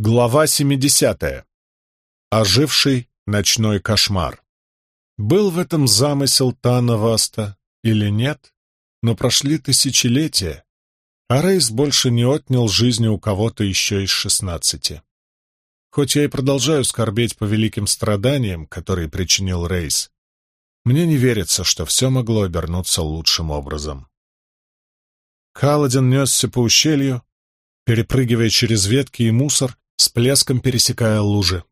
Глава 70. Оживший ночной кошмар. Был в этом замысел Тана Васта или нет, но прошли тысячелетия, а Рейс больше не отнял жизни у кого-то еще из шестнадцати. Хоть я и продолжаю скорбеть по великим страданиям, которые причинил Рейс, мне не верится, что все могло обернуться лучшим образом. Каладин несся по ущелью, перепрыгивая через ветки и мусор, с плеском пересекая лужи.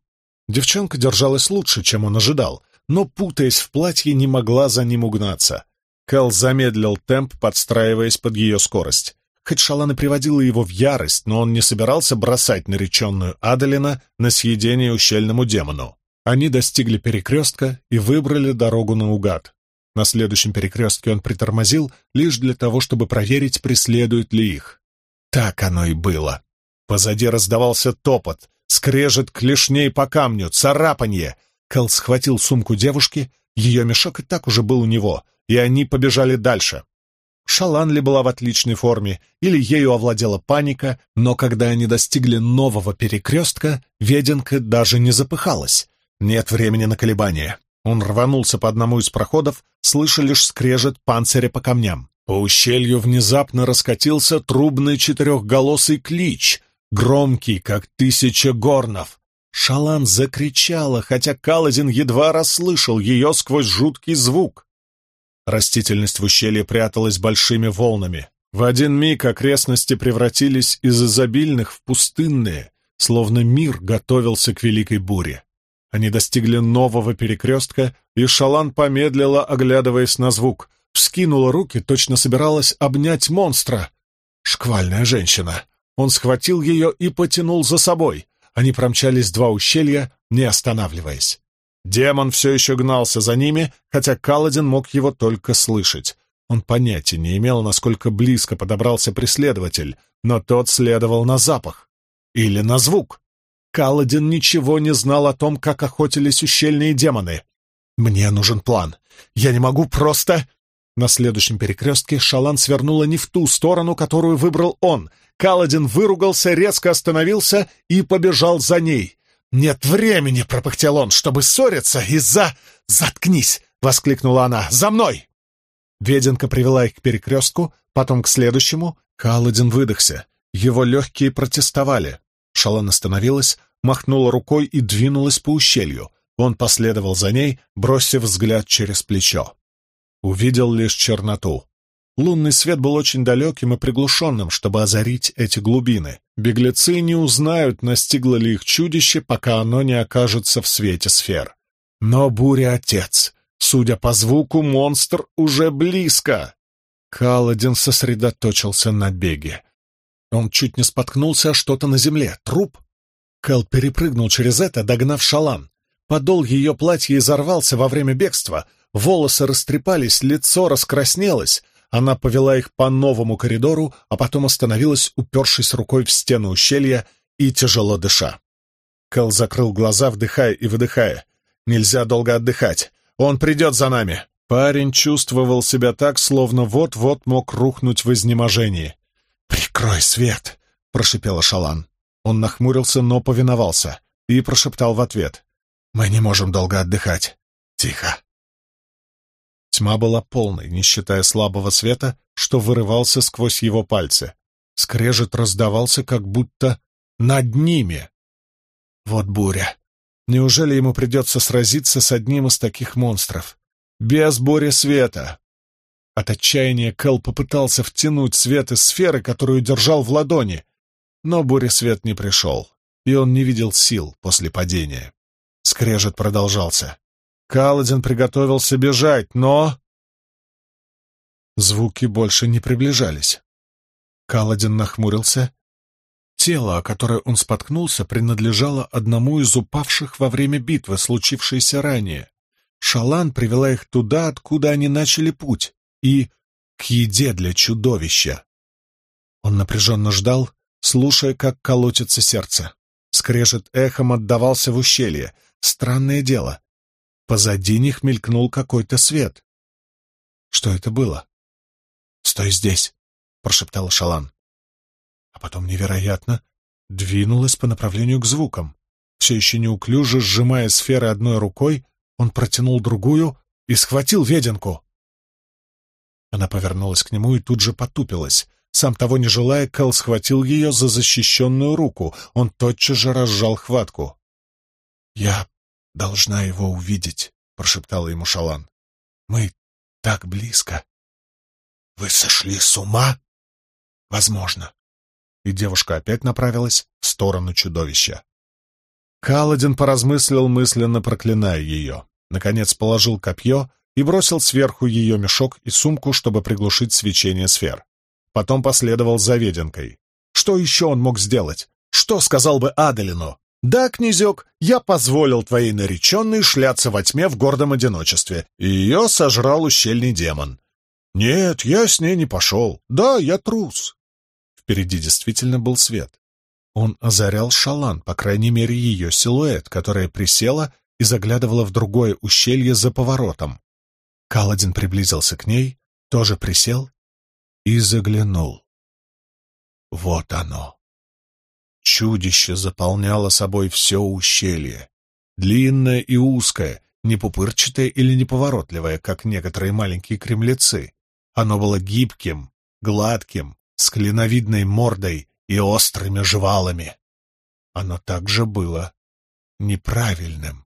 Девчонка держалась лучше, чем он ожидал, но, путаясь в платье, не могла за ним угнаться. Кэл замедлил темп, подстраиваясь под ее скорость. Хоть Шалан и приводила его в ярость, но он не собирался бросать нареченную Адалина на съедение ущельному демону. Они достигли перекрестка и выбрали дорогу наугад. На следующем перекрестке он притормозил лишь для того, чтобы проверить, преследуют ли их. Так оно и было. Позади раздавался топот, скрежет клешней по камню, царапанье. Кэл схватил сумку девушки, ее мешок и так уже был у него, и они побежали дальше. Шалан ли была в отличной форме, или ею овладела паника, но когда они достигли нового перекрестка, Веденка даже не запыхалась. Нет времени на колебания. Он рванулся по одному из проходов, слыша лишь скрежет панциря по камням. По ущелью внезапно раскатился трубный четырехголосый клич, громкий, как тысяча горнов. Шалан закричала, хотя Каладин едва расслышал ее сквозь жуткий звук. Растительность в ущелье пряталась большими волнами. В один миг окрестности превратились из изобильных в пустынные, словно мир готовился к великой буре. Они достигли нового перекрестка, и Шалан помедлила, оглядываясь на звук. Вскинула руки, точно собиралась обнять монстра. Шквальная женщина. Он схватил ее и потянул за собой. Они промчались два ущелья, не останавливаясь. Демон все еще гнался за ними, хотя Каладин мог его только слышать. Он понятия не имел, насколько близко подобрался преследователь, но тот следовал на запах. Или на звук. Каладин ничего не знал о том, как охотились ущельные демоны. «Мне нужен план. Я не могу просто...» На следующем перекрестке Шалан свернула не в ту сторону, которую выбрал он. Каладин выругался, резко остановился и побежал за ней. «Нет времени!» — пропыхтел он, чтобы ссориться из-за... «Заткнись!» — воскликнула она. «За мной!» Веденка привела их к перекрестку, потом к следующему. Каладин выдохся. Его легкие протестовали. Шалан остановилась, махнула рукой и двинулась по ущелью. Он последовал за ней, бросив взгляд через плечо увидел лишь черноту. Лунный свет был очень далеким и приглушенным, чтобы озарить эти глубины. Беглецы не узнают, настигло ли их чудище, пока оно не окажется в свете сфер. Но буря — отец. Судя по звуку, монстр уже близко. Каладин сосредоточился на беге. Он чуть не споткнулся о что-то на земле. Труп? Кэл перепрыгнул через это, догнав шалан. Подол ее платья изорвался во время бегства, волосы растрепались, лицо раскраснелось. Она повела их по новому коридору, а потом остановилась, упершись рукой в стену ущелья и тяжело дыша. Кэл закрыл глаза, вдыхая и выдыхая. «Нельзя долго отдыхать. Он придет за нами!» Парень чувствовал себя так, словно вот-вот мог рухнуть в изнеможении. «Прикрой свет!» — прошипела Шалан. Он нахмурился, но повиновался и прошептал в ответ. «Мы не можем долго отдыхать. Тихо!» Тьма была полной, не считая слабого света, что вырывался сквозь его пальцы. Скрежет раздавался, как будто над ними. Вот буря. Неужели ему придется сразиться с одним из таких монстров? Без бури света. От отчаяния Кэл попытался втянуть свет из сферы, которую держал в ладони, но буря свет не пришел, и он не видел сил после падения. Скрежет продолжался. Каладин приготовился бежать, но... Звуки больше не приближались. Каладин нахмурился. Тело, о которое он споткнулся, принадлежало одному из упавших во время битвы, случившейся ранее. Шалан привела их туда, откуда они начали путь, и к еде для чудовища. Он напряженно ждал, слушая, как колотится сердце. Скрежет эхом отдавался в ущелье. Странное дело. Позади них мелькнул какой-то свет. Что это было? «Стой здесь!» — прошептал Шалан. А потом невероятно. двинулась по направлению к звукам. Все еще неуклюже сжимая сферы одной рукой, он протянул другую и схватил веденку. Она повернулась к нему и тут же потупилась. Сам того не желая, Кэл схватил ее за защищенную руку. Он тотчас же разжал хватку. «Я должна его увидеть», — прошептала ему Шалан. «Мы так близко». «Вы сошли с ума?» «Возможно». И девушка опять направилась в сторону чудовища. Каладин поразмыслил, мысленно проклиная ее. Наконец положил копье и бросил сверху ее мешок и сумку, чтобы приглушить свечение сфер. Потом последовал за веденкой. Что еще он мог сделать? Что сказал бы Аделину? «Да, князек, я позволил твоей нареченной шляться во тьме в гордом одиночестве, и ее сожрал ущельный демон. Нет, я с ней не пошел. Да, я трус». Впереди действительно был свет. Он озарял шалан, по крайней мере, ее силуэт, которая присела и заглядывала в другое ущелье за поворотом. Каладин приблизился к ней, тоже присел и заглянул. Вот оно. Чудище заполняло собой все ущелье. Длинное и узкое, не пупырчатое или неповоротливое, как некоторые маленькие кремлецы. Оно было гибким, гладким, с клиновидной мордой и острыми жвалами. Оно также было неправильным.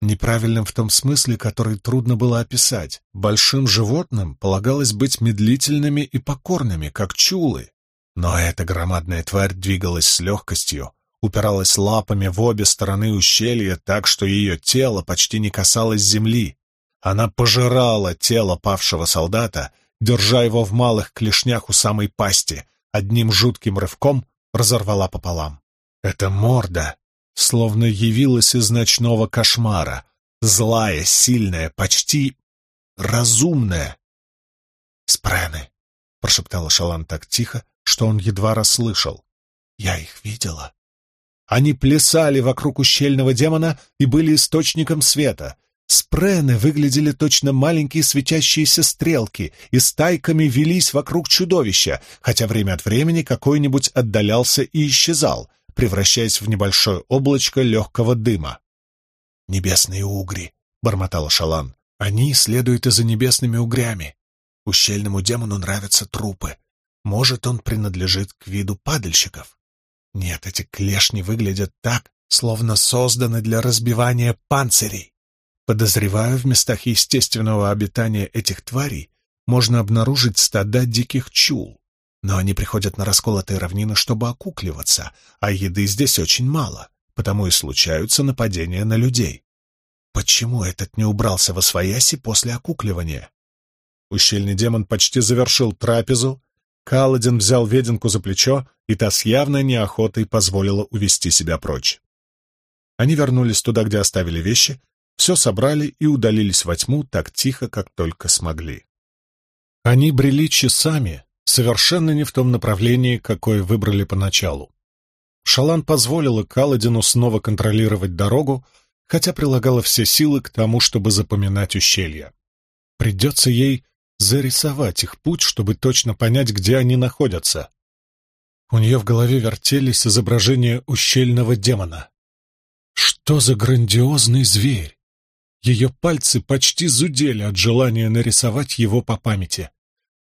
Неправильным в том смысле, который трудно было описать. Большим животным полагалось быть медлительными и покорными, как чулы. Но эта громадная тварь двигалась с легкостью, упиралась лапами в обе стороны ущелья так, что ее тело почти не касалось земли. Она пожирала тело павшего солдата, держа его в малых клешнях у самой пасти, одним жутким рывком разорвала пополам. Эта морда словно явилась из ночного кошмара, злая, сильная, почти разумная. «Спрены!» — прошептала Шалан так тихо, что он едва расслышал. «Я их видела». Они плясали вокруг ущельного демона и были источником света. Спрены выглядели точно маленькие светящиеся стрелки и стайками велись вокруг чудовища, хотя время от времени какой-нибудь отдалялся и исчезал, превращаясь в небольшое облачко легкого дыма. «Небесные угри», — бормотал Шалан. «Они следуют и за небесными угрями. Ущельному демону нравятся трупы. Может, он принадлежит к виду падальщиков? Нет, эти клешни выглядят так, словно созданы для разбивания панцирей. Подозреваю, в местах естественного обитания этих тварей можно обнаружить стада диких чул. Но они приходят на расколотые равнины, чтобы окукливаться, а еды здесь очень мало, потому и случаются нападения на людей. Почему этот не убрался во свояси после окукливания? Ущельный демон почти завершил трапезу. Каладин взял веденку за плечо, и та с явной неохотой позволила увести себя прочь. Они вернулись туда, где оставили вещи, все собрали и удалились во тьму так тихо, как только смогли. Они брели часами, совершенно не в том направлении, какое выбрали поначалу. Шалан позволила Каладину снова контролировать дорогу, хотя прилагала все силы к тому, чтобы запоминать ущелья. Придется ей зарисовать их путь, чтобы точно понять, где они находятся. У нее в голове вертелись изображения ущельного демона. Что за грандиозный зверь! Ее пальцы почти зудели от желания нарисовать его по памяти.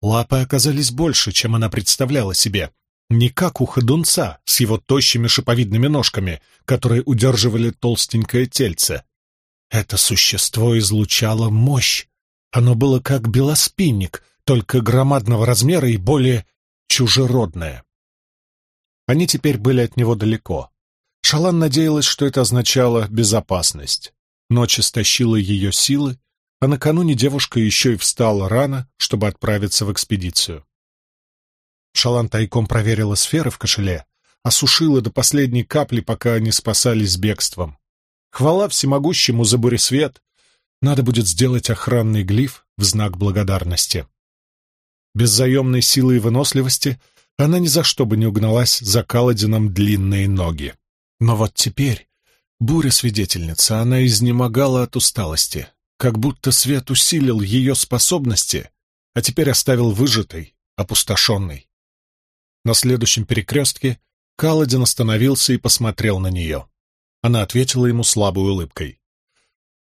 Лапы оказались больше, чем она представляла себе. Не как у ходунца с его тощими шиповидными ножками, которые удерживали толстенькое тельце. Это существо излучало мощь. Оно было как белоспинник, только громадного размера и более чужеродное. Они теперь были от него далеко. Шалан надеялась, что это означало безопасность. Ночь истощила ее силы, а накануне девушка еще и встала рано, чтобы отправиться в экспедицию. Шалан тайком проверила сферы в кошеле, осушила до последней капли, пока они спасались бегством. Хвала всемогущему за буресвет! Надо будет сделать охранный глиф в знак благодарности. Без заемной силы и выносливости она ни за что бы не угналась за Каладином длинные ноги. Но вот теперь, буря-свидетельница, она изнемогала от усталости, как будто свет усилил ее способности, а теперь оставил выжатой, опустошенной. На следующем перекрестке Каладин остановился и посмотрел на нее. Она ответила ему слабой улыбкой.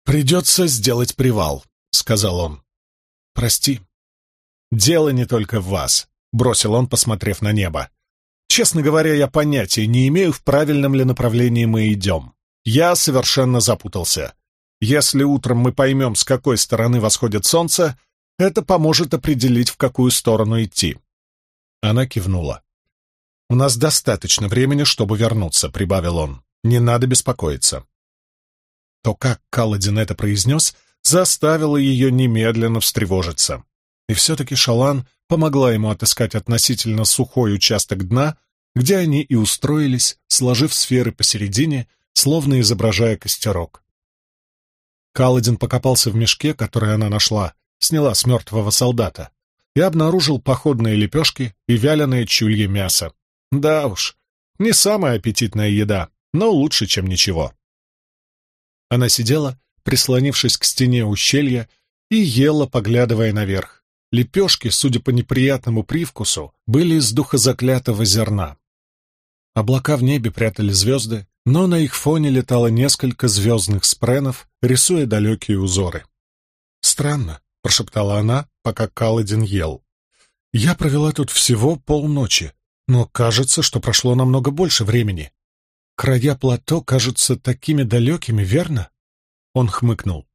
«Придется сделать привал», — сказал он. «Прости». «Дело не только в вас», — бросил он, посмотрев на небо. «Честно говоря, я понятия не имею, в правильном ли направлении мы идем. Я совершенно запутался. Если утром мы поймем, с какой стороны восходит солнце, это поможет определить, в какую сторону идти». Она кивнула. «У нас достаточно времени, чтобы вернуться», — прибавил он. «Не надо беспокоиться». То, как Каладин это произнес, заставило ее немедленно встревожиться. И все-таки Шалан помогла ему отыскать относительно сухой участок дна, где они и устроились, сложив сферы посередине, словно изображая костерок. Каладин покопался в мешке, который она нашла, сняла с мертвого солдата, и обнаружил походные лепешки и вяленое чулье мясо. Да уж, не самая аппетитная еда, но лучше, чем ничего. Она сидела, прислонившись к стене ущелья, и ела, поглядывая наверх. Лепешки, судя по неприятному привкусу, были из духозаклятого зерна. Облака в небе прятали звезды, но на их фоне летало несколько звездных спренов, рисуя далекие узоры. «Странно», — прошептала она, пока Каладин ел. «Я провела тут всего полночи, но кажется, что прошло намного больше времени. Края плато кажутся такими далекими, верно?» Он хмыкнул.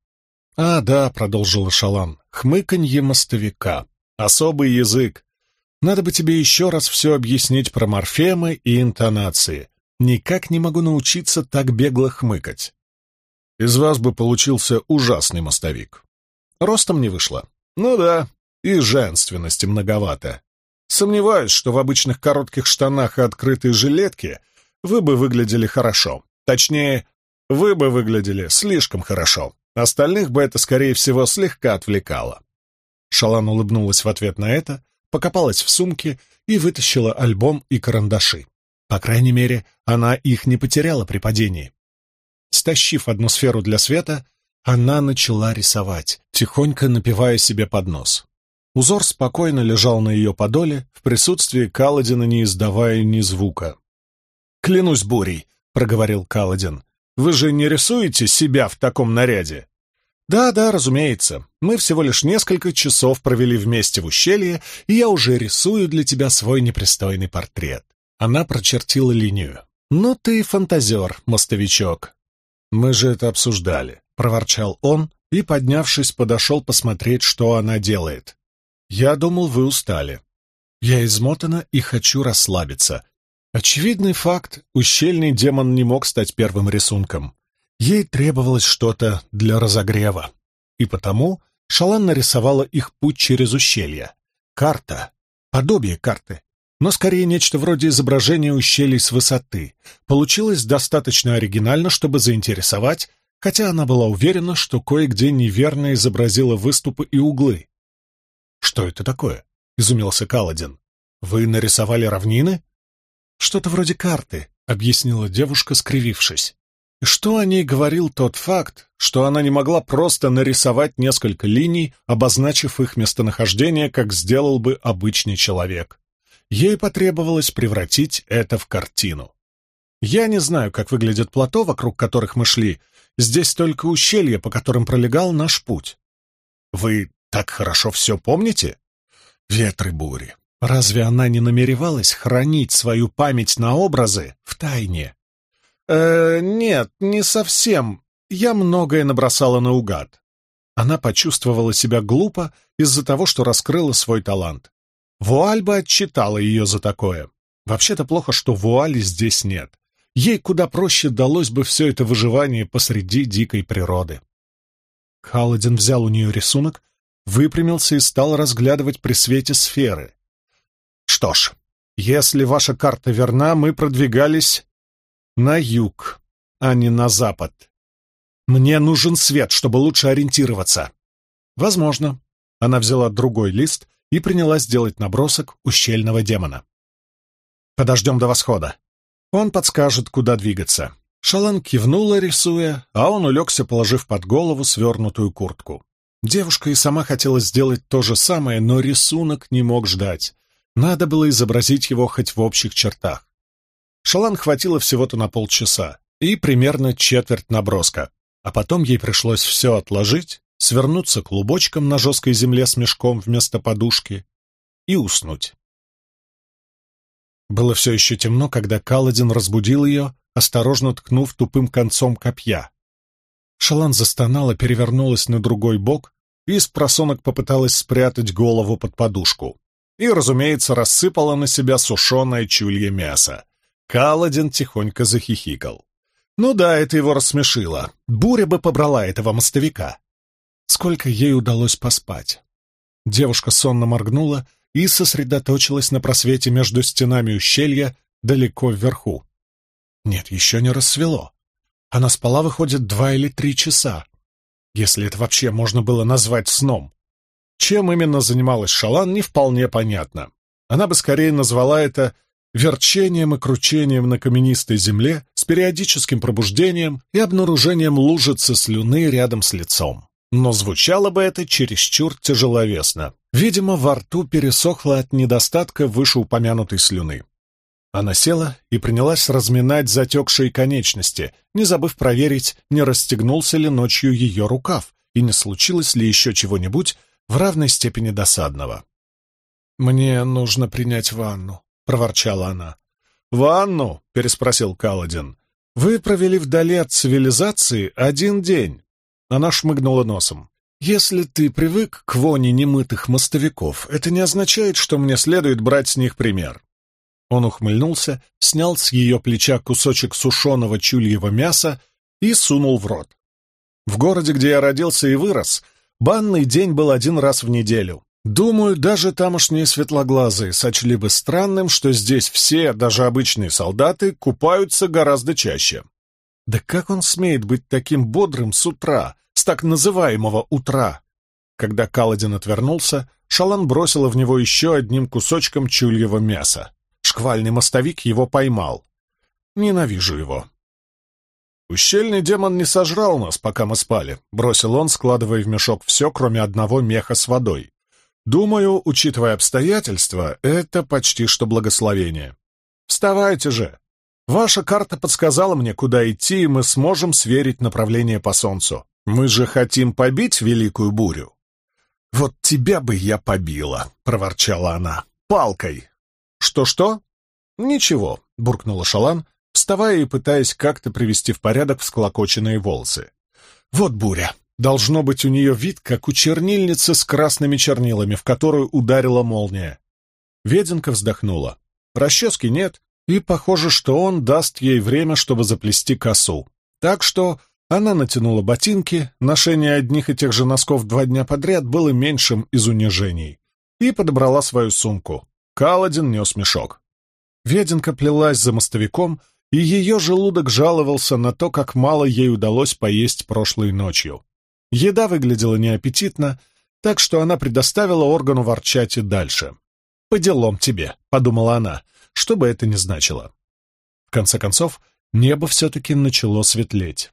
«А, да», — продолжил Шалан, — «хмыканье мостовика. Особый язык. Надо бы тебе еще раз все объяснить про морфемы и интонации. Никак не могу научиться так бегло хмыкать. Из вас бы получился ужасный мостовик. Ростом не вышло. Ну да, и женственности многовато. Сомневаюсь, что в обычных коротких штанах и открытой жилетке вы бы выглядели хорошо. Точнее, вы бы выглядели слишком хорошо. Остальных бы это, скорее всего, слегка отвлекало. Шалан улыбнулась в ответ на это, покопалась в сумке и вытащила альбом и карандаши. По крайней мере, она их не потеряла при падении. Стащив одну сферу для света, она начала рисовать, тихонько напивая себе под нос. Узор спокойно лежал на ее подоле, в присутствии Каладина не издавая ни звука. «Клянусь бурей», — проговорил Каладин, — «вы же не рисуете себя в таком наряде?» «Да, да, разумеется. Мы всего лишь несколько часов провели вместе в ущелье, и я уже рисую для тебя свой непристойный портрет». Она прочертила линию. «Ну ты фантазер, мостовичок». «Мы же это обсуждали», — проворчал он и, поднявшись, подошел посмотреть, что она делает. «Я думал, вы устали. Я измотана и хочу расслабиться». Очевидный факт, ущельный демон не мог стать первым рисунком. Ей требовалось что-то для разогрева. И потому Шалан нарисовала их путь через ущелье. Карта. Подобие карты. Но скорее нечто вроде изображения ущелий с высоты. Получилось достаточно оригинально, чтобы заинтересовать, хотя она была уверена, что кое-где неверно изобразила выступы и углы. «Что это такое?» — изумился Каладин. «Вы нарисовали равнины?» «Что-то вроде карты», — объяснила девушка, скривившись. И что о ней говорил тот факт, что она не могла просто нарисовать несколько линий, обозначив их местонахождение, как сделал бы обычный человек. Ей потребовалось превратить это в картину. Я не знаю, как выглядят плато, вокруг которых мы шли. Здесь только ущелья, по которым пролегал наш путь. Вы так хорошо все помните? Ветры бури. Разве она не намеревалась хранить свою память на образы в тайне? «Э, нет, не совсем. Я многое набросала наугад». Она почувствовала себя глупо из-за того, что раскрыла свой талант. Вуаль бы отчитала ее за такое. Вообще-то плохо, что вуали здесь нет. Ей куда проще далось бы все это выживание посреди дикой природы. Халадин взял у нее рисунок, выпрямился и стал разглядывать при свете сферы. Что ж, если ваша карта верна, мы продвигались на юг, а не на запад. Мне нужен свет, чтобы лучше ориентироваться. Возможно. Она взяла другой лист и принялась делать набросок ущельного демона. Подождем до восхода. Он подскажет, куда двигаться. Шалан кивнула, рисуя, а он улегся, положив под голову свернутую куртку. Девушка и сама хотела сделать то же самое, но рисунок не мог ждать. Надо было изобразить его хоть в общих чертах. Шалан хватило всего-то на полчаса и примерно четверть наброска, а потом ей пришлось все отложить, свернуться клубочком на жесткой земле с мешком вместо подушки и уснуть. Было все еще темно, когда Каладин разбудил ее, осторожно ткнув тупым концом копья. Шалан застонала, перевернулась на другой бок и с просонок попыталась спрятать голову под подушку. И, разумеется, рассыпала на себя сушеное чулье мясо. Каладин тихонько захихикал. Ну да, это его рассмешило. Буря бы побрала этого мостовика. Сколько ей удалось поспать. Девушка сонно моргнула и сосредоточилась на просвете между стенами ущелья далеко вверху. Нет, еще не рассвело. Она спала, выходит, два или три часа. Если это вообще можно было назвать сном. Чем именно занималась Шалан, не вполне понятно. Она бы скорее назвала это верчением и кручением на каменистой земле с периодическим пробуждением и обнаружением лужицы слюны рядом с лицом. Но звучало бы это чересчур тяжеловесно. Видимо, во рту пересохло от недостатка вышеупомянутой слюны. Она села и принялась разминать затекшие конечности, не забыв проверить, не расстегнулся ли ночью ее рукав и не случилось ли еще чего-нибудь в равной степени досадного. «Мне нужно принять ванну», — проворчала она. «Ванну?» — переспросил Каладин. «Вы провели вдали от цивилизации один день». Она шмыгнула носом. «Если ты привык к воне немытых мостовиков, это не означает, что мне следует брать с них пример. Он ухмыльнулся, снял с ее плеча кусочек сушеного чульего мяса и сунул в рот. В городе, где я родился и вырос, банный день был один раз в неделю. Думаю, даже тамошние светлоглазые сочли бы странным, что здесь все, даже обычные солдаты, купаются гораздо чаще. Да как он смеет быть таким бодрым с утра, с так называемого утра? Когда Каладин отвернулся, Шалан бросила в него еще одним кусочком чульего мяса. Шквальный мостовик его поймал. Ненавижу его. «Ущельный демон не сожрал нас, пока мы спали», — бросил он, складывая в мешок все, кроме одного меха с водой. «Думаю, учитывая обстоятельства, это почти что благословение. Вставайте же! Ваша карта подсказала мне, куда идти, и мы сможем сверить направление по солнцу. Мы же хотим побить великую бурю». «Вот тебя бы я побила», — проворчала она, — «палкой, «Что-что?» «Ничего», — буркнула Шалан, вставая и пытаясь как-то привести в порядок всклокоченные волосы. «Вот буря. Должно быть у нее вид, как у чернильницы с красными чернилами, в которую ударила молния». Веденка вздохнула. Расчески нет, и похоже, что он даст ей время, чтобы заплести косу. Так что она натянула ботинки, ношение одних и тех же носков два дня подряд было меньшим из унижений, и подобрала свою сумку. Каладин нес мешок. Веденка плелась за мостовиком, и ее желудок жаловался на то, как мало ей удалось поесть прошлой ночью. Еда выглядела неаппетитно, так что она предоставила органу ворчать и дальше. «По делам тебе», — подумала она, что бы это ни значило. В конце концов, небо все-таки начало светлеть.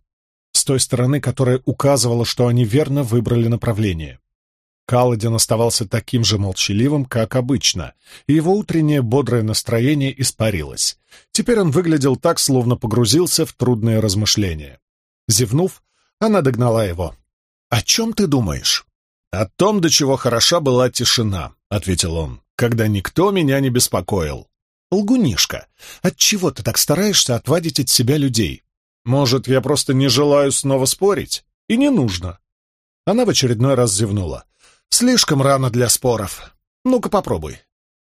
С той стороны, которая указывала, что они верно выбрали направление. Каладин оставался таким же молчаливым, как обычно, и его утреннее бодрое настроение испарилось. Теперь он выглядел так, словно погрузился в трудные размышления. Зевнув, она догнала его. «О чем ты думаешь?» «О том, до чего хороша была тишина», — ответил он, — «когда никто меня не беспокоил». «Лгунишка, отчего ты так стараешься отвадить от себя людей? Может, я просто не желаю снова спорить? И не нужно». Она в очередной раз зевнула. Слишком рано для споров. Ну-ка попробуй.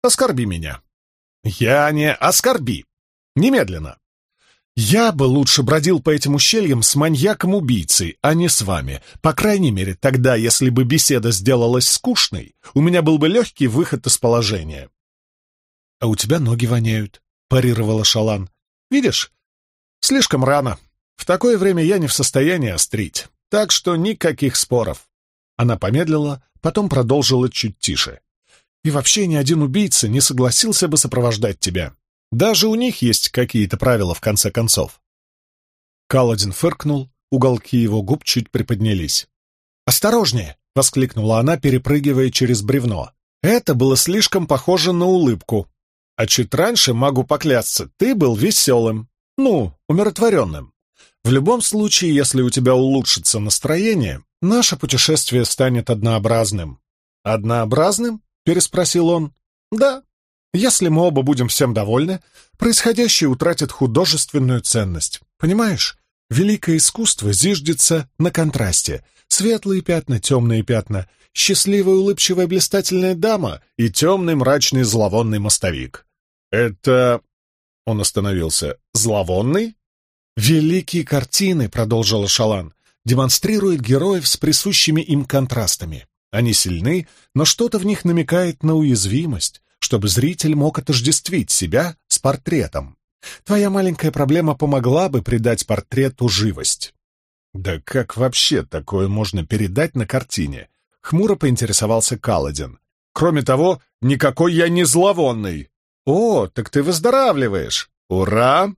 Оскорби меня. Я не оскорби. Немедленно. Я бы лучше бродил по этим ущельям с маньяком-убийцей, а не с вами. По крайней мере, тогда, если бы беседа сделалась скучной, у меня был бы легкий выход из положения. — А у тебя ноги воняют, — парировала Шалан. — Видишь? Слишком рано. В такое время я не в состоянии острить. Так что никаких споров. Она помедлила, потом продолжила чуть тише. «И вообще ни один убийца не согласился бы сопровождать тебя. Даже у них есть какие-то правила, в конце концов». Каладин фыркнул, уголки его губ чуть приподнялись. «Осторожнее!» — воскликнула она, перепрыгивая через бревно. Это было слишком похоже на улыбку. А чуть раньше, могу поклясться, ты был веселым, ну, умиротворенным. В любом случае, если у тебя улучшится настроение, наше путешествие станет однообразным». «Однообразным?» — переспросил он. «Да. Если мы оба будем всем довольны, происходящее утратит художественную ценность. Понимаешь? Великое искусство зиждется на контрасте. Светлые пятна, темные пятна, счастливая, улыбчивая, блистательная дама и темный, мрачный, зловонный мостовик. Это... Он остановился. Зловонный? Великие картины, продолжила Шалан, демонстрируют героев с присущими им контрастами. Они сильны, но что-то в них намекает на уязвимость, чтобы зритель мог отождествить себя с портретом. Твоя маленькая проблема помогла бы придать портрету живость. Да как вообще такое можно передать на картине? Хмуро поинтересовался Каладин. Кроме того, никакой я не зловонный. О, так ты выздоравливаешь. Ура!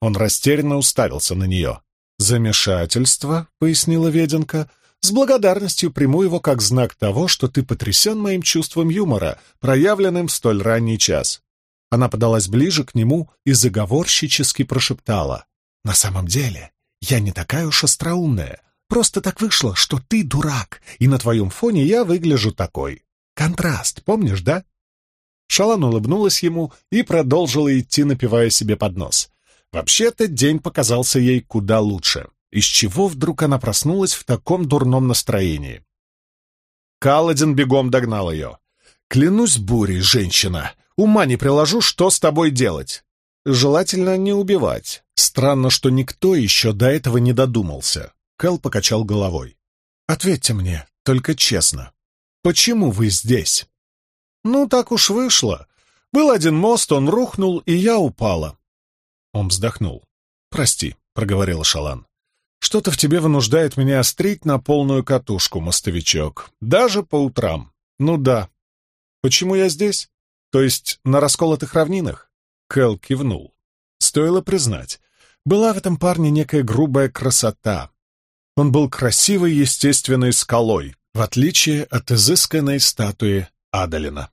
Он растерянно уставился на нее. «Замешательство», — пояснила Веденка, — «с благодарностью приму его как знак того, что ты потрясен моим чувством юмора, проявленным в столь ранний час. Она подалась ближе к нему и заговорщически прошептала. «На самом деле, я не такая уж остроумная. Просто так вышло, что ты дурак, и на твоем фоне я выгляжу такой. Контраст, помнишь, да?» Шалан улыбнулась ему и продолжила идти, напивая себе под нос. Вообще-то день показался ей куда лучше. Из чего вдруг она проснулась в таком дурном настроении? Каладин бегом догнал ее. «Клянусь бурей, женщина! Ума не приложу, что с тобой делать. Желательно не убивать. Странно, что никто еще до этого не додумался. Кэл покачал головой. Ответьте мне, только честно. Почему вы здесь? Ну, так уж вышло. Был один мост, он рухнул, и я упала. Он вздохнул. «Прости», — проговорил Шалан. «Что-то в тебе вынуждает меня острить на полную катушку, мостовичок. Даже по утрам. Ну да. Почему я здесь? То есть на расколотых равнинах? Кэл кивнул. Стоило признать, была в этом парне некая грубая красота. Он был красивой естественной скалой, в отличие от изысканной статуи Адалина.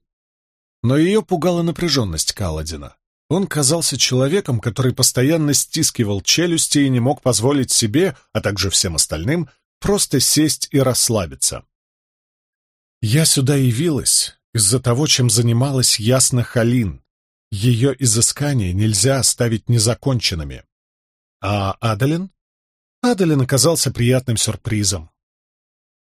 Но ее пугала напряженность Каладина. Он казался человеком, который постоянно стискивал челюсти и не мог позволить себе, а также всем остальным, просто сесть и расслабиться. «Я сюда явилась, из-за того, чем занималась Ясна Халин. Ее изыскания нельзя оставить незаконченными. А Адалин? Адалин оказался приятным сюрпризом.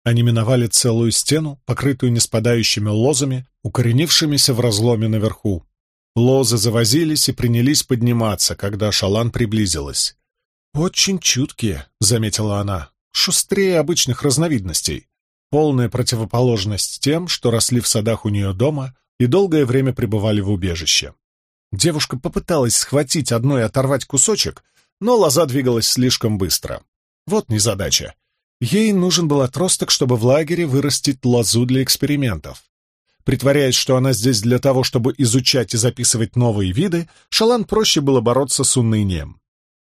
Они миновали целую стену, покрытую неспадающими лозами, укоренившимися в разломе наверху. Лозы завозились и принялись подниматься, когда Шалан приблизилась. «Очень чуткие», — заметила она, — «шустрее обычных разновидностей полная противоположность тем, что росли в садах у нее дома и долгое время пребывали в убежище. Девушка попыталась схватить одно и оторвать кусочек, но лоза двигалась слишком быстро. Вот незадача. Ей нужен был отросток, чтобы в лагере вырастить лозу для экспериментов. Притворяясь, что она здесь для того, чтобы изучать и записывать новые виды, Шалан проще было бороться с унынием.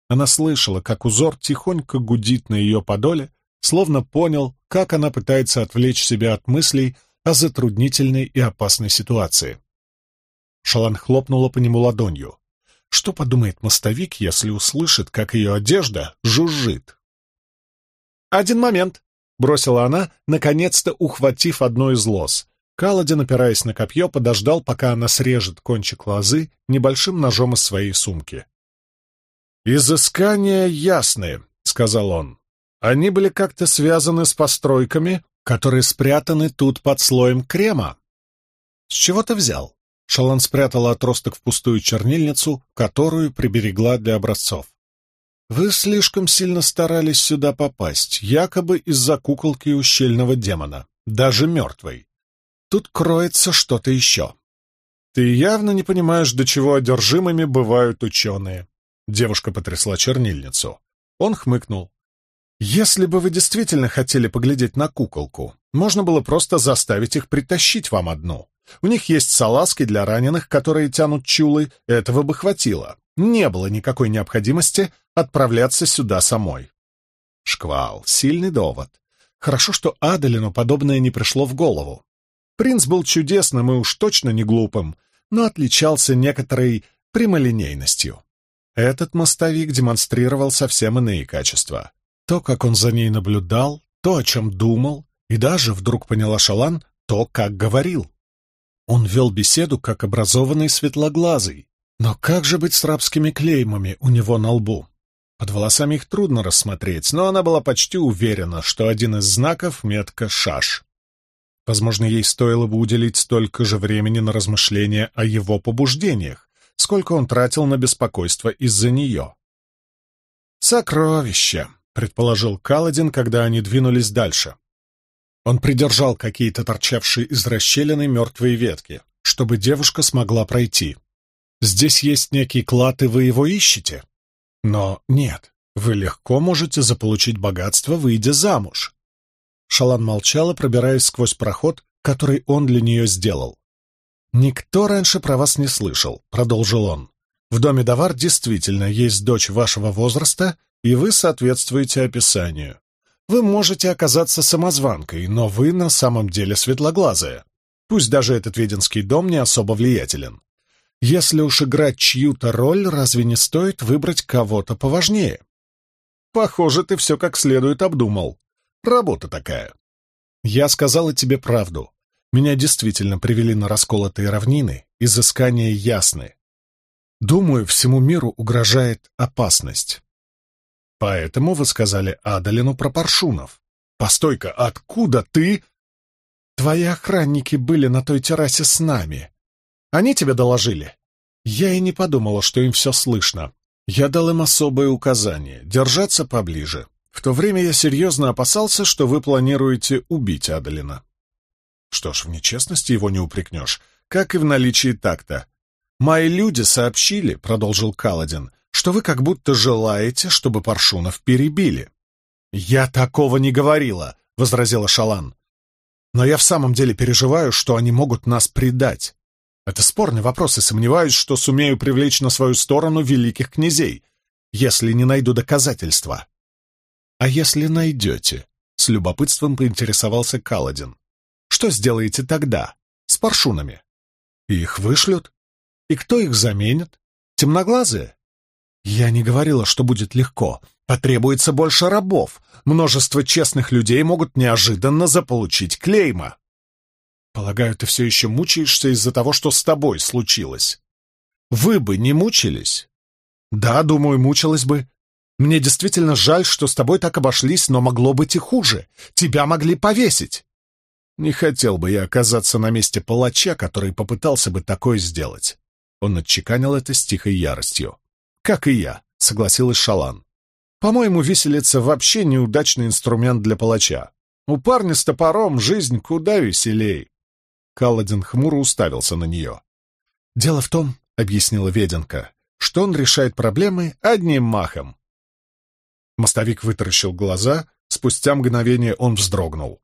Она слышала, как узор тихонько гудит на ее подоле, словно понял, как она пытается отвлечь себя от мыслей о затруднительной и опасной ситуации. Шалан хлопнула по нему ладонью. Что подумает мостовик, если услышит, как ее одежда жужжит? «Один момент!» — бросила она, наконец-то ухватив одно из лоз. Каладин, опираясь на копье, подождал, пока она срежет кончик лозы небольшим ножом из своей сумки. «Изыскания ясные», — сказал он. Они были как-то связаны с постройками, которые спрятаны тут под слоем крема. С чего ты взял? Шалан спрятала отросток в пустую чернильницу, которую приберегла для образцов. Вы слишком сильно старались сюда попасть, якобы из-за куколки ущельного демона, даже мертвой. Тут кроется что-то еще. Ты явно не понимаешь, до чего одержимыми бывают ученые. Девушка потрясла чернильницу. Он хмыкнул. Если бы вы действительно хотели поглядеть на куколку, можно было просто заставить их притащить вам одну. У них есть салазки для раненых, которые тянут чулы, этого бы хватило. Не было никакой необходимости отправляться сюда самой. Шквал, сильный довод. Хорошо, что Адалину подобное не пришло в голову. Принц был чудесным и уж точно не глупым, но отличался некоторой прямолинейностью. Этот мостовик демонстрировал совсем иные качества. То, как он за ней наблюдал, то, о чем думал, и даже, вдруг поняла Шалан, то, как говорил. Он вел беседу как образованный светлоглазый. Но как же быть с рабскими клеймами у него на лбу? Под волосами их трудно рассмотреть, но она была почти уверена, что один из знаков — метка «Шаш». Возможно, ей стоило бы уделить столько же времени на размышления о его побуждениях, сколько он тратил на беспокойство из-за нее. «Сокровище», — предположил Каладин, когда они двинулись дальше. Он придержал какие-то торчавшие из расщелины мертвые ветки, чтобы девушка смогла пройти. «Здесь есть некий клад, и вы его ищете?» «Но нет, вы легко можете заполучить богатство, выйдя замуж». Шалан молчала, пробираясь сквозь проход, который он для нее сделал. «Никто раньше про вас не слышал», — продолжил он. «В доме Давар действительно есть дочь вашего возраста, и вы соответствуете описанию. Вы можете оказаться самозванкой, но вы на самом деле светлоглазая. Пусть даже этот веденский дом не особо влиятелен. Если уж играть чью-то роль, разве не стоит выбрать кого-то поважнее? Похоже, ты все как следует обдумал. Работа такая. Я сказала тебе правду. Меня действительно привели на расколотые равнины, изыскания ясны. Думаю, всему миру угрожает опасность. Поэтому вы сказали Адалину про паршунов. Постой-ка, откуда ты? Твои охранники были на той террасе с нами. Они тебе доложили? Я и не подумала, что им все слышно. Я дал им особое указание — держаться поближе. В то время я серьезно опасался, что вы планируете убить Адалина. Что ж, в нечестности его не упрекнешь, как и в наличии такта. «Мои люди сообщили», — продолжил Каладин, «что вы как будто желаете, чтобы Паршунов перебили». «Я такого не говорила», — возразила Шалан. «Но я в самом деле переживаю, что они могут нас предать. Это спорный вопрос, и сомневаюсь, что сумею привлечь на свою сторону великих князей, если не найду доказательства». «А если найдете?» — с любопытством поинтересовался Каладин. Что сделаете тогда с паршунами? Их вышлют? И кто их заменит? Темноглазые? Я не говорила, что будет легко. Потребуется больше рабов. Множество честных людей могут неожиданно заполучить клейма. Полагаю, ты все еще мучаешься из-за того, что с тобой случилось. Вы бы не мучились? Да, думаю, мучилась бы. Мне действительно жаль, что с тобой так обошлись, но могло быть и хуже. Тебя могли повесить. Не хотел бы я оказаться на месте палача, который попытался бы такое сделать. Он отчеканил это с тихой яростью. «Как и я», — согласилась Шалан. «По-моему, виселица вообще неудачный инструмент для палача. У парня с топором жизнь куда веселей». Каладин хмуро уставился на нее. «Дело в том», — объяснила Веденка, — «что он решает проблемы одним махом». Мостовик вытаращил глаза, спустя мгновение он вздрогнул.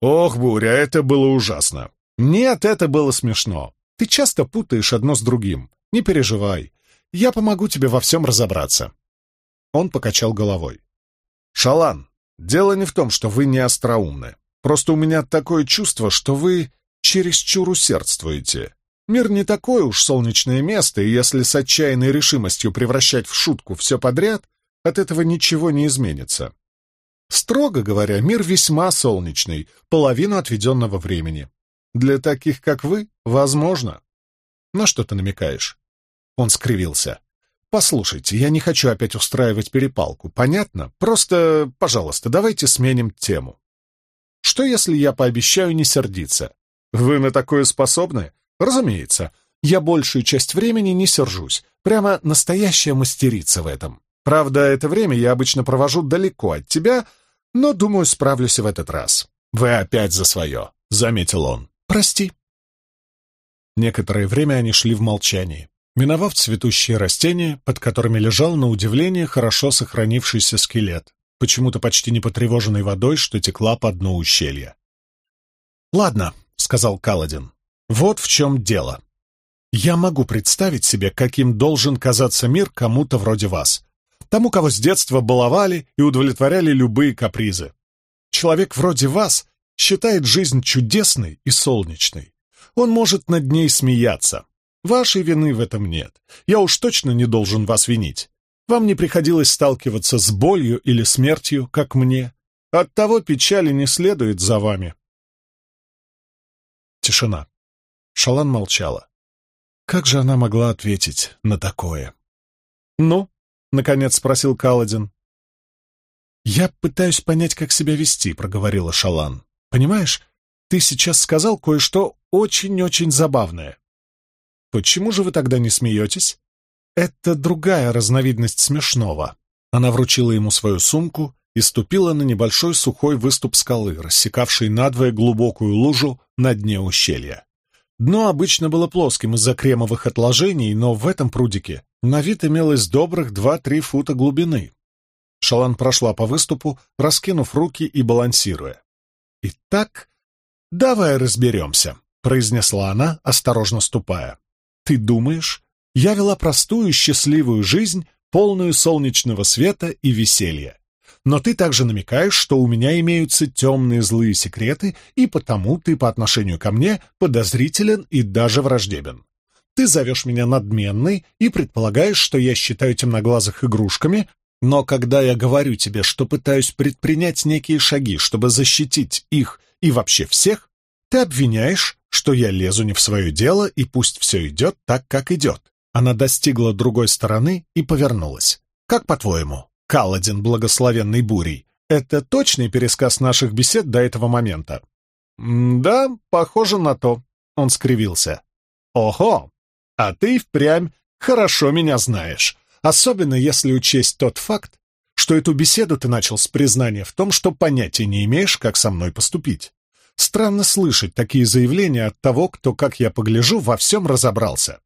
Ох, Буря, это было ужасно. Нет, это было смешно. Ты часто путаешь одно с другим. Не переживай. Я помогу тебе во всем разобраться. Он покачал головой. Шалан, дело не в том, что вы не остроумны. Просто у меня такое чувство, что вы чересчур усердствуете. Мир не такое уж солнечное место, и если с отчаянной решимостью превращать в шутку все подряд, от этого ничего не изменится. Строго говоря, мир весьма солнечный, половину отведенного времени. Для таких, как вы, возможно. На что ты намекаешь? Он скривился. Послушайте, я не хочу опять устраивать перепалку, понятно? Просто, пожалуйста, давайте сменим тему. Что, если я пообещаю не сердиться? Вы на такое способны? Разумеется. Я большую часть времени не сержусь. Прямо настоящая мастерица в этом. Правда, это время я обычно провожу далеко от тебя, но, думаю, справлюсь в этот раз. Вы опять за свое, — заметил он. Прости. Некоторое время они шли в молчании, миновав цветущие растения, под которыми лежал, на удивление, хорошо сохранившийся скелет, почему-то почти не потревоженный водой, что текла по дну ущелья. «Ладно», — сказал Каладин, — «вот в чем дело. Я могу представить себе, каким должен казаться мир кому-то вроде вас, тому, кого с детства баловали и удовлетворяли любые капризы. Человек вроде вас считает жизнь чудесной и солнечной. Он может над ней смеяться. Вашей вины в этом нет. Я уж точно не должен вас винить. Вам не приходилось сталкиваться с болью или смертью, как мне. Оттого печали не следует за вами. Тишина. Шалан молчала. Как же она могла ответить на такое? «Ну?» — наконец спросил Каладин. «Я пытаюсь понять, как себя вести», — проговорила Шалан. «Понимаешь, ты сейчас сказал кое-что очень-очень забавное. Почему же вы тогда не смеетесь? Это другая разновидность смешного». Она вручила ему свою сумку и ступила на небольшой сухой выступ скалы, рассекавший надвое глубокую лужу на дне ущелья. Дно обычно было плоским из-за кремовых отложений, но в этом прудике на вид имелось добрых два-три фута глубины. Шалан прошла по выступу, раскинув руки и балансируя. «Итак, давай разберемся», — произнесла она, осторожно ступая. «Ты думаешь, я вела простую счастливую жизнь, полную солнечного света и веселья. Но ты также намекаешь, что у меня имеются темные злые секреты, и потому ты по отношению ко мне подозрителен и даже враждебен. Ты зовешь меня надменной и предполагаешь, что я считаю темноглазых игрушками, но когда я говорю тебе, что пытаюсь предпринять некие шаги, чтобы защитить их и вообще всех, ты обвиняешь, что я лезу не в свое дело, и пусть все идет так, как идет. Она достигла другой стороны и повернулась. Как по-твоему, Каладин, благословенный бурей. Это точный пересказ наших бесед до этого момента? «Да, похоже на то», — он скривился. «Ого! А ты впрямь хорошо меня знаешь, особенно если учесть тот факт, что эту беседу ты начал с признания в том, что понятия не имеешь, как со мной поступить. Странно слышать такие заявления от того, кто, как я погляжу, во всем разобрался.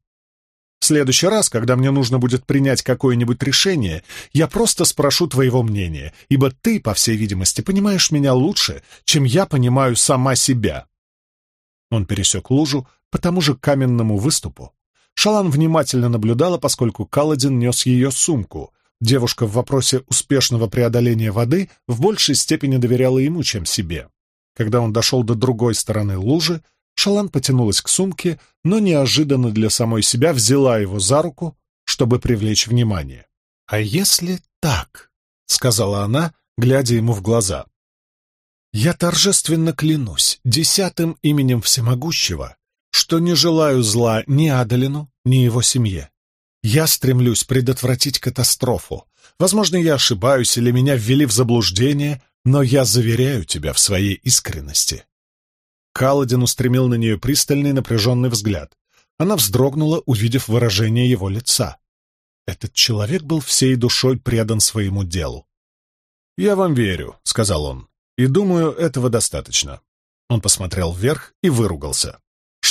В следующий раз, когда мне нужно будет принять какое-нибудь решение, я просто спрошу твоего мнения, ибо ты, по всей видимости, понимаешь меня лучше, чем я понимаю сама себя». Он пересек лужу по тому же каменному выступу. Шалан внимательно наблюдала, поскольку Каладин нес ее сумку. Девушка в вопросе успешного преодоления воды в большей степени доверяла ему, чем себе. Когда он дошел до другой стороны лужи, Шалан потянулась к сумке, но неожиданно для самой себя взяла его за руку, чтобы привлечь внимание. «А если так?» — сказала она, глядя ему в глаза. «Я торжественно клянусь десятым именем Всемогущего, что не желаю зла ни Адалину, ни его семье. Я стремлюсь предотвратить катастрофу. Возможно, я ошибаюсь или меня ввели в заблуждение, но я заверяю тебя в своей искренности. Каладин устремил на нее пристальный напряженный взгляд. Она вздрогнула, увидев выражение его лица. Этот человек был всей душой предан своему делу. «Я вам верю», — сказал он, — «и думаю, этого достаточно». Он посмотрел вверх и выругался.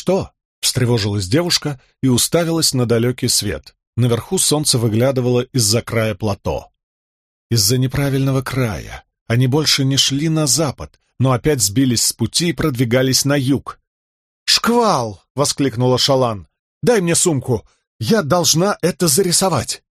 «Что?» — встревожилась девушка и уставилась на далекий свет. Наверху солнце выглядывало из-за края плато. Из-за неправильного края. Они больше не шли на запад, но опять сбились с пути и продвигались на юг. «Шквал!» — воскликнула Шалан. «Дай мне сумку! Я должна это зарисовать!»